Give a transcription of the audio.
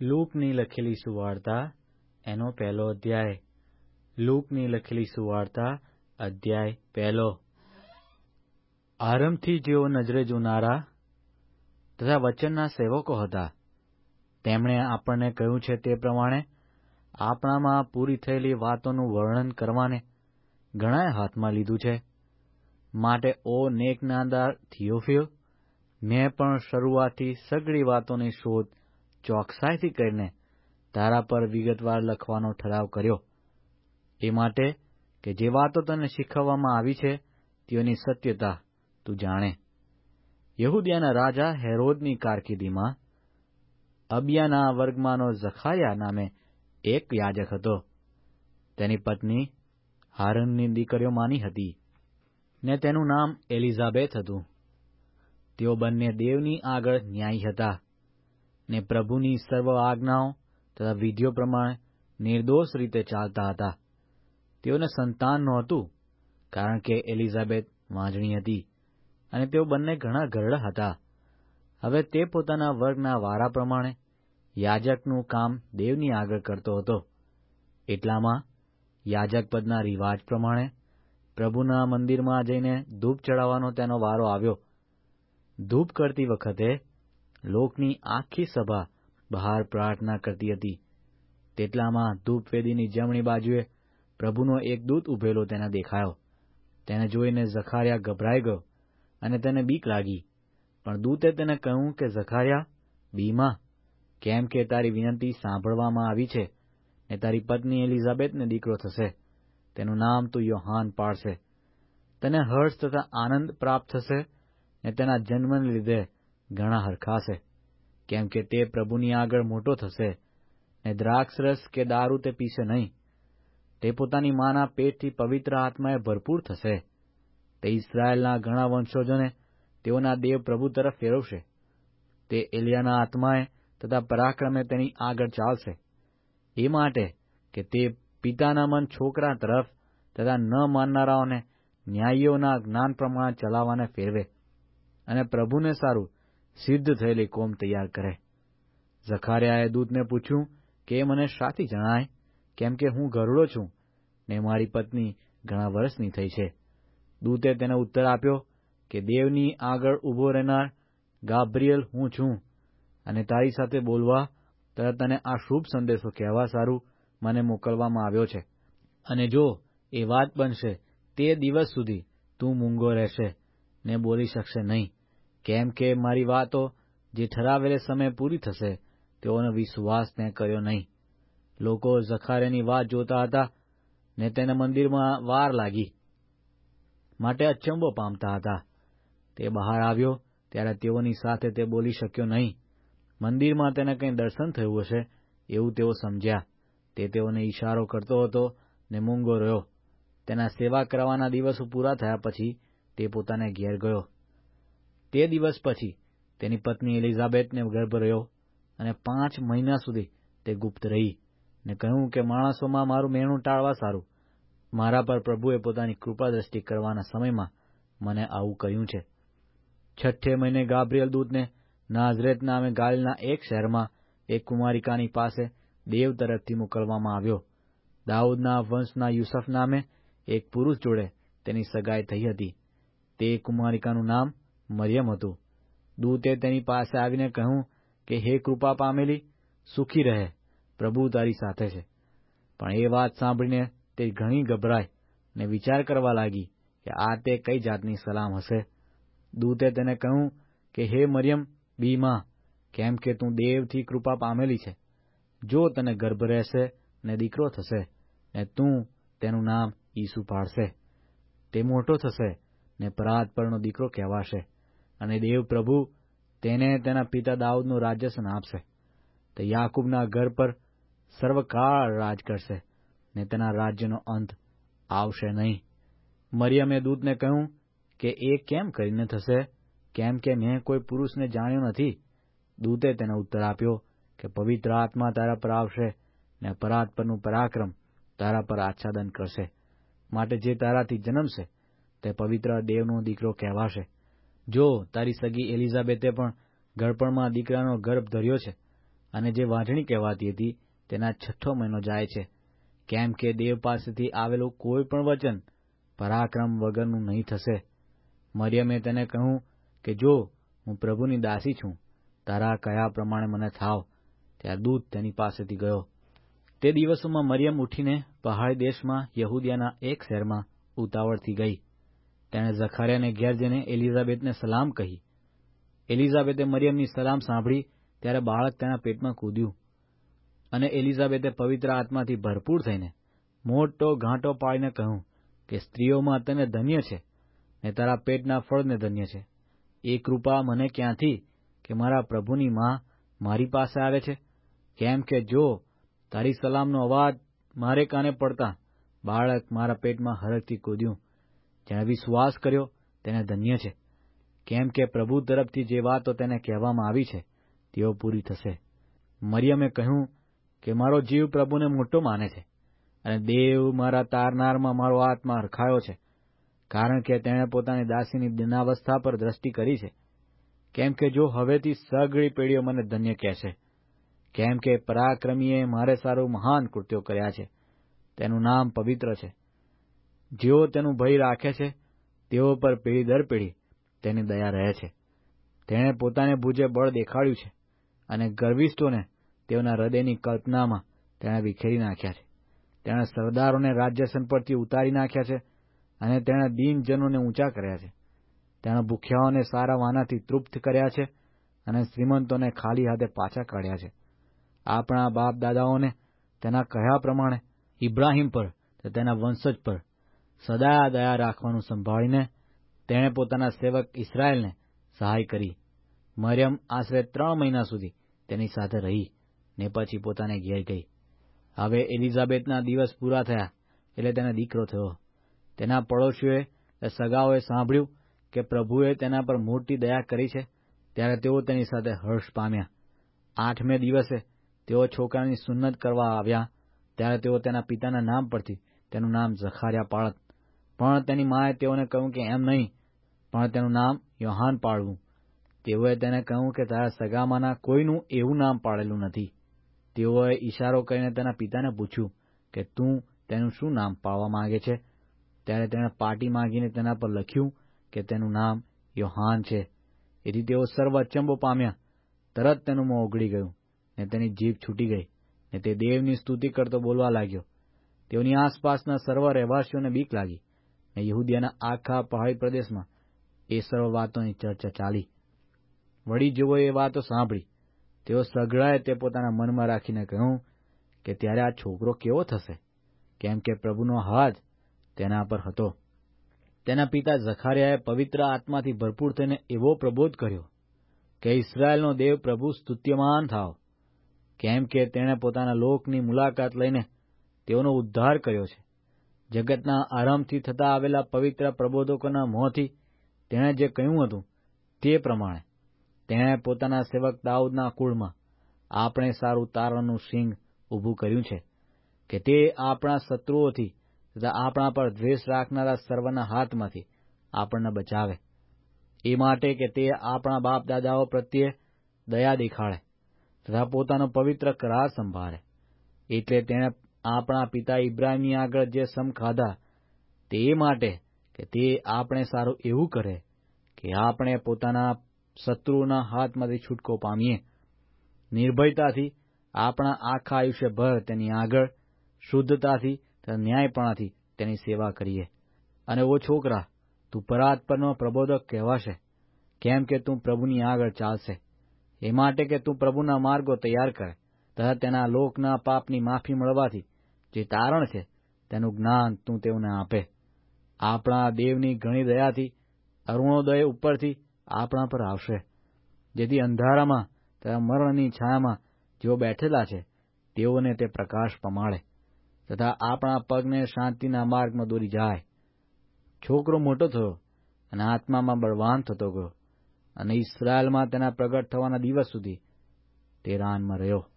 લૂકની લખેલી સુવાર્તા, એનો પહેલો અધ્યાય. લૂકની લખેલી સુવાર્તા, અધ્યાય પહેલો. આરંભથી જેઓ નજરે જોનારા તથા વચનના સેવકો હતા, તેમણે આપણને કહ્યું છે તે પ્રમાણે આપણામાં પૂરી થયેલી વાતોનું વર્ણન કરવાને ઘણાએ હાથમાં લીધું છે. માટે ઓ નેકનાદાર થિયોફિલ, મેં પણ શરૂઆતથી સઘળી વાતોની શોધ ચોકસાઈથી કરીને તારા પર વિગતવાર લખવાનો ઠરાવ કર્યો. એ માટે કે જે વાતો તને શીખવવામાં આવી છે, તેઓની સત્યતા તું જાણે. યહુદિયાના રાજા હેરોદની કારકિર્દીમાં અબિયાના વર્ગમાંનો ઝખારિયા નામે એક યાજક હતો. તેની પત્ની હારનની દીકરીઓમાંની હતી ને તેનું નામ એલિઝાબેથ હતું. તેઓ બંને દેવની આગળ ન્યાયી હતા. ને પ્રભુની સર્વ આજ્ઞાઓ તથા વિધિઓ પ્રમાણે નિર્દોષ રીતે ચાલતા હતા. તેઓને સંતાન નહોતું, કારણ કે એલિઝાબેથ વાંજણી હતી અને તેઓ બંને ઘણા ઘરડા હતા. હવે તે પોતાના વર્ગના વારા પ્રમાણે યાજકનું કામ દેવની આગળ કરતો હતો. એટલામાં યાજકપદના રિવાજ પ્રમાણે પ્રભુના મંદિરમાં જઈને ધૂપ ચડાવવાનો તેનો વારો આવ્યો. ધૂપ કરતી વખતે લોકની આખી સભા બહાર પ્રાર્થના કરતી હતી. તેટલામાં ધૂપવેદીની જમણી બાજુએ પ્રભુનો એક દૂત ઉભેલો તેને દેખાયો. તેને જોઈને ઝખારિયા ગભરાઈ ગયો અને તેને બીક લાગી. પણ દૂતે તેને કહ્યું કે, ઝખારિયા બીમાં કેમ કે તારી વિનંતી સાંભળવામાં આવી છે ને તારી પત્ની એલિઝાબેથને દીકરો થશે. તેનું નામ તું યોહાન પાડશે. તને હર્ષ તથા આનંદ પ્રાપ્ત થશે ને તેના જન્મને લીધે ઘણા હરખાશે, કેમ કે તે પ્રભુની આગળ મોટો થશે, ને દ્રાક્ષરસ કે દારૂ તે પીશે નહીં. તે પોતાની માના પેટથી પવિત્ર આત્માએ ભરપૂર થશે. તે ઇસરાયેલના ઘણા વંશોજોને તેઓના દેવ પ્રભુ તરફ ફેરવશે. તે એલિયાના આત્માએ તથા પરાક્રમે તેની આગળ ચાલશે. એ માટે કે તે પિતાના મન છોકરા તરફ તથા ન માનનારાઓને ન્યાયીઓના જ્ઞાન પ્રમાણે ચલાવવાને ફેરવે અને પ્રભુને સારું સિદ્ધ થયેલી કોમ તૈયાર કરે. ઝખારિયાએ દૂતને પૂછ્યું, કે એ મને શાથી જણાય? કેમ કે હું ગરુડો છું ને મારી પત્ની ઘણા વર્ષની થઈ છે. દૂતે તેને ઉત્તર આપ્યો કે, દેવની આગળ ઊભો રહેનાર ગાબ્રિયલ હું છું અને તારી સાથે બોલવા તથા તને આ શુભ સંદેશો કહેવા સારું મને મોકલવામાં આવ્યો છે. અને જો એ વાત બનશે, તે દિવસ સુધી તું મૂંગો રહેશે ને બોલી શકશે નહીં. કેમ કે મારી વાતો જે ઠરાવેલે સમય પૂરી થશે, તેઓનો વિશ્વાસ તે કર્યો નહીં. લોકો ઝખારેની વાત જોતા હતા ને તેને મંદિરમાં વાર લાગી. માટે અચંબો પામતા હતા. તે બહાર આવ્યો ત્યારે તેઓની સાથે તે બોલી શક્યો નહીં. મંદિરમાં તેને કંઈ દર્શન થયું હશે એવું તેઓ સમજ્યા. તે તેઓને ઈશારો કરતો હતો ને મૂંગો રહ્યો. તેના સેવા કરવાના દિવસો પૂરા થયા પછી તે પોતાને ઘેર ગયો. તે દિવસ પછી તેની પત્ની એલિઝાબેથને ગર્ભ રહ્યો અને પાંચ મહિના સુધી તે ગુપ્ત રહી ને કહ્યું કે, માણસોમાં મારું મેણું ટાળવા સારું. મારા પર પ્રભુએ પોતાની કૃપા દ્રષ્ટિ કરવાના સમયમાં મને આવું કહ્યું છે. છઠ્ઠે મહિને ગાબ્રિયલ દૂતને નાઝરેત નામે ગાલના એક શહેરમાં એક કુમારિકાની પાસે દેવ તરફથી મોકલવામાં આવ્યો. દાઉદના વંશના યુસફ નામે એક પુરુષ જોડે તેની સગાઈ થઈ હતી. તે કુમારિકાનું નામ મરિયમ હતું. દૂતે તેની પાસે આવીને કહ્યું કે, હે કૃપા પામેલી, સુખી રહે. પ્રભુ તારી સાથે છે. પણ એ વાત સાંભળીને તે ઘણી ગભરાઈ ને વિચાર કરવા લાગી કે આ તે કઈ જાતની સલામ હશે? દૂતે તેને કહ્યું કે, હે મરિયમ બીમાં કેમ કે તું દેવથી કૃપા પામેલી છે. જો તને ગર્ભ રહેશે ને દીકરો થશે, ને તું તેનું નામ ઈસુ પાડશે. તે મોટો થશે ને પરાત પરનો દીકરો કહેવાશે. અને દેવ પ્રભુ તેને તેના પિતા દાઉદનું રાજ્યસન આપશે તે યાકૂબના ઘર પર સર્વકાળ રાજ કરશે ને તેના રાજ્યનો અંત આવશે નહીં. મરિયમે દૂતને કહ્યું કે એ કેમ કરીને થશે? કેમ કે મેં કોઈ પુરુષને જાણ્યો નથી? દૂતે તેને ઉત્તર આપ્યો કે, પવિત્ર આત્મા તારા પર આવશે ને અપરાધ પરનું પરાક્રમ તારા પર આચ્છાદન કરશે. માટે જે તારાથી જન્મશે તે પવિત્ર દેવનો દીકરો કહેવાશે. જો તારી સગી એલિઝાબેથે પણ ગળપણમાં દીકરાનો ગર્ભ ધર્યો છે અને જે વાંઢણી કહેવાતી હતી, તેના છઠ્ઠો મહિનો જાય છે. કેમ કે દેવ પાસેથી આવેલું કોઈ પણ વચન પરાક્રમ વગરનું નહીં થશે. મરિયમે તેને કહ્યું કે, જો હું પ્રભુની દાસી છું, તારા કયા પ્રમાણે મને થાવ? ત્યાં દૂત તેની પાસેથી ગયો. તે દિવસોમાં મરિયમ ઉઠીને પહાડી દેશમાં યહૂદિયાના એક શહેરમાં ઉતાવળથી ગઈ. તેણે ઝખારિયાને ઘેર જઈને એલિઝાબેથને સલામ કહી. એલિઝાબેથે મરિયમની સલામ સાંભળી ત્યારે બાળક તેના પેટમાં કૂદ્યું અને એલિઝાબેથે પવિત્ર આત્માથી ભરપૂર થઈને મોટો ઘાંટો પાડીને કહ્યું કે સ્ત્રીઓમાં તને ધન્ય છે ને તારા પેટના ફળને ધન્ય છે. એ કૃપા મને ક્યાંથી કે મારા પ્રભુની માં મારી પાસે આવે છે? કેમ કે જો તારી સલામનો અવાજ મારે કાને પડતા બાળક મારા પેટમાં હરખથી કૂદ્યું જેણે વિશ્વાસ કર્યો, તેને ધન્ય છે. કેમ કે પ્રભુ તરફથી જે વાતો તેને કહેવામાં આવી છે, તેઓ પૂરી થશે. મરિયમે કહ્યું કે, મારો જીવ પ્રભુને મોટો માને છે અને દેવ મારા તારનારમાં મારો આત્મા રખાયો છે, કારણ કે તેણે પોતાની દાસીની દિનાવસ્થા પર દ્રષ્ટિ કરી છે. કેમ કે જો હવેથી સઘળી પેઢીઓ મને ધન્ય કહેશે કેમ કે પરાક્રમીએ મારે સારું મહાન કૃત્યો કર્યા છે. તેનું નામ પવિત્ર છે. જેઓ તેનું ભય રાખે છે, તેઓ પર પેઢી દર પેઢી તેની દયા રહે છે. તેણે પોતાને ભુજે બળ દેખાડ્યું છે અને ગર્વિષ્ઠોને તેઓના હૃદયની કલ્પનામાં તેણે વિખેરી નાખ્યા છે. તેણે સરદારોને રાજ્યસન પરથી ઉતારી નાખ્યા છે અને તેણે દીનજનોને ઊંચા કર્યા છે. તેણે ભૂખ્યાઓને સારા વાનાથી તૃપ્ત કર્યા છે અને શ્રીમંતોને ખાલી હાથે પાછા કાઢ્યા છે. આપણા બાપ દાદાઓને તેના કહ્યા પ્રમાણે ઇબ્રાહિમ પર, તેના વંશજ પર સદા દયા રાખવાનું સંભાળીને તેણે પોતાના સેવક ઇસરાયેલને સહાય કરી. મરિયમ આશરે ત્રણ મહિના સુધી તેની સાથે રહી ને પછી પોતાને ઘેર ગઈ. હવે એલિઝાબેથના દિવસ પૂરા થયા એટલે તેને દીકરો થયો. તેના પડોશીઓએ સગાઓએ સાંભળ્યું કે પ્રભુએ તેના પર મોટી દયા કરી છે ત્યારે તેઓ તેની સાથે હર્ષ પામ્યા. આઠમે દિવસે તેઓ છોકરાની સુન્નત કરવા આવ્યા ત્યારે તેઓ તેના પિતાના નામ પરથી તેનું નામ ઝખાર્યા પાળત પણ તેની માએ તેઓને કહ્યું કે એમ નહીં, પણ તેનું નામ યોહાન પાડવું. તેઓએ તેને કહ્યું કે તારા સગામાના કોઈનું એવું નામ પાડેલું નથી. તેઓએ ઇશારો કરીને તેના પિતાને પૂછ્યું કે તું તેનું શું નામ પાડવા માંગે છે? ત્યારે તેણે પાટી માંગીને તેના પર લખ્યું કે તેનું નામ યોહાન છે. એથી તેઓ સર્વ અચંબો પામ્યા. તરત તેનું મોં ઓગળી ગયું ને તેની જીભ છૂટી ગઈ ને તે દેવની સ્તુતિ કરતો બોલવા લાગ્યો. તેઓની આસપાસના સર્વ રહેવાસીઓને બીક લાગી. ને યહૂદિયાના આખા પહાડી પ્રદેશમાં એ સર્વ વાતોની ચર્ચા ચાલી. વળી જેઓએ એ વાતો સાંભળી, તેઓ સઘળાએ તે પોતાના મનમાં રાખીને કહ્યું કે ત્યારે આ છોકરો કેવો થશે? કેમ કે પ્રભુનો હાથ તેના પર હતો. તેના પિતા ઝખારિયાએ પવિત્ર આત્માથી ભરપૂર થઈને એવો પ્રબોધ કર્યો કે ઇસરાયેલનો દેવ પ્રભુ સ્તુત્યમાન થાવ કેમ કે તેણે પોતાના લોકની મુલાકાત લઈને તેઓનો ઉદ્ધાર કર્યો છે. જગતના આરંભથી થતા આવેલા પવિત્ર પ્રબોધકોના મોંથી તેણે જે કહ્યું હતું તે પ્રમાણે તેણે પોતાના સેવક દાઉદના કુળમાં આપણે સારું તારણનું સિંગ ઊભું કર્યું છે કે તે આપણા શત્રુઓથી તથા આપણા પર દ્વેષ રાખનારા સર્વના હાથમાંથી આપણને બચાવે. એ માટે કે તે આપણા બાપ દાદાઓ પ્રત્યે દયા દેખાડે તથા પોતાનો પવિત્ર કરાર સંભાળે. એટલે તેણે આપણા પિતા ઇબ્રાહીમની આગળ જે સમ ખાધા, તે માટે કે તે આપણે સારું એવું કરે કે આપણે પોતાના શત્રુઓના હાથમાંથી છૂટકો પામીએ. નિર્ભયતાથી આપણા આખા આયુષ્યભર તેની આગળ, શુદ્ધતાથી તથા ન્યાયપણાથી તેની સેવા કરીએ. અને ઓ છોકરા, તું પરાત્પરનો પ્રબોધક કહેવાશે, કેમ કે તું પ્રભુની આગળ ચાલશે. એ માટે કે તું પ્રભુના માર્ગો તૈયાર કરે, તથા તેના લોકના પાપની માફી મળવાથી જે તારણ છે, તેનું જ્ઞાન તું તેઓને આપે. આપણા દેવની ઘણી દયાથી, અરુણોદય ઉપરથી આપણા પર આવશે. જેથી અંધારામાં તથા મરણની છાયામાં જેઓ બેઠેલા છે, તેઓને તે પ્રકાશ પમાડે. તથા આપણા પગને શાંતિના માર્ગમાં દોરી જાય. છોકરો મોટો થયો અને આત્મામાં બળવાન થતો ગયો અને ઇસરાયેલમાં તેના પ્રગટ થવાના દિવસ સુધી તે રાનમાં રહ્યો.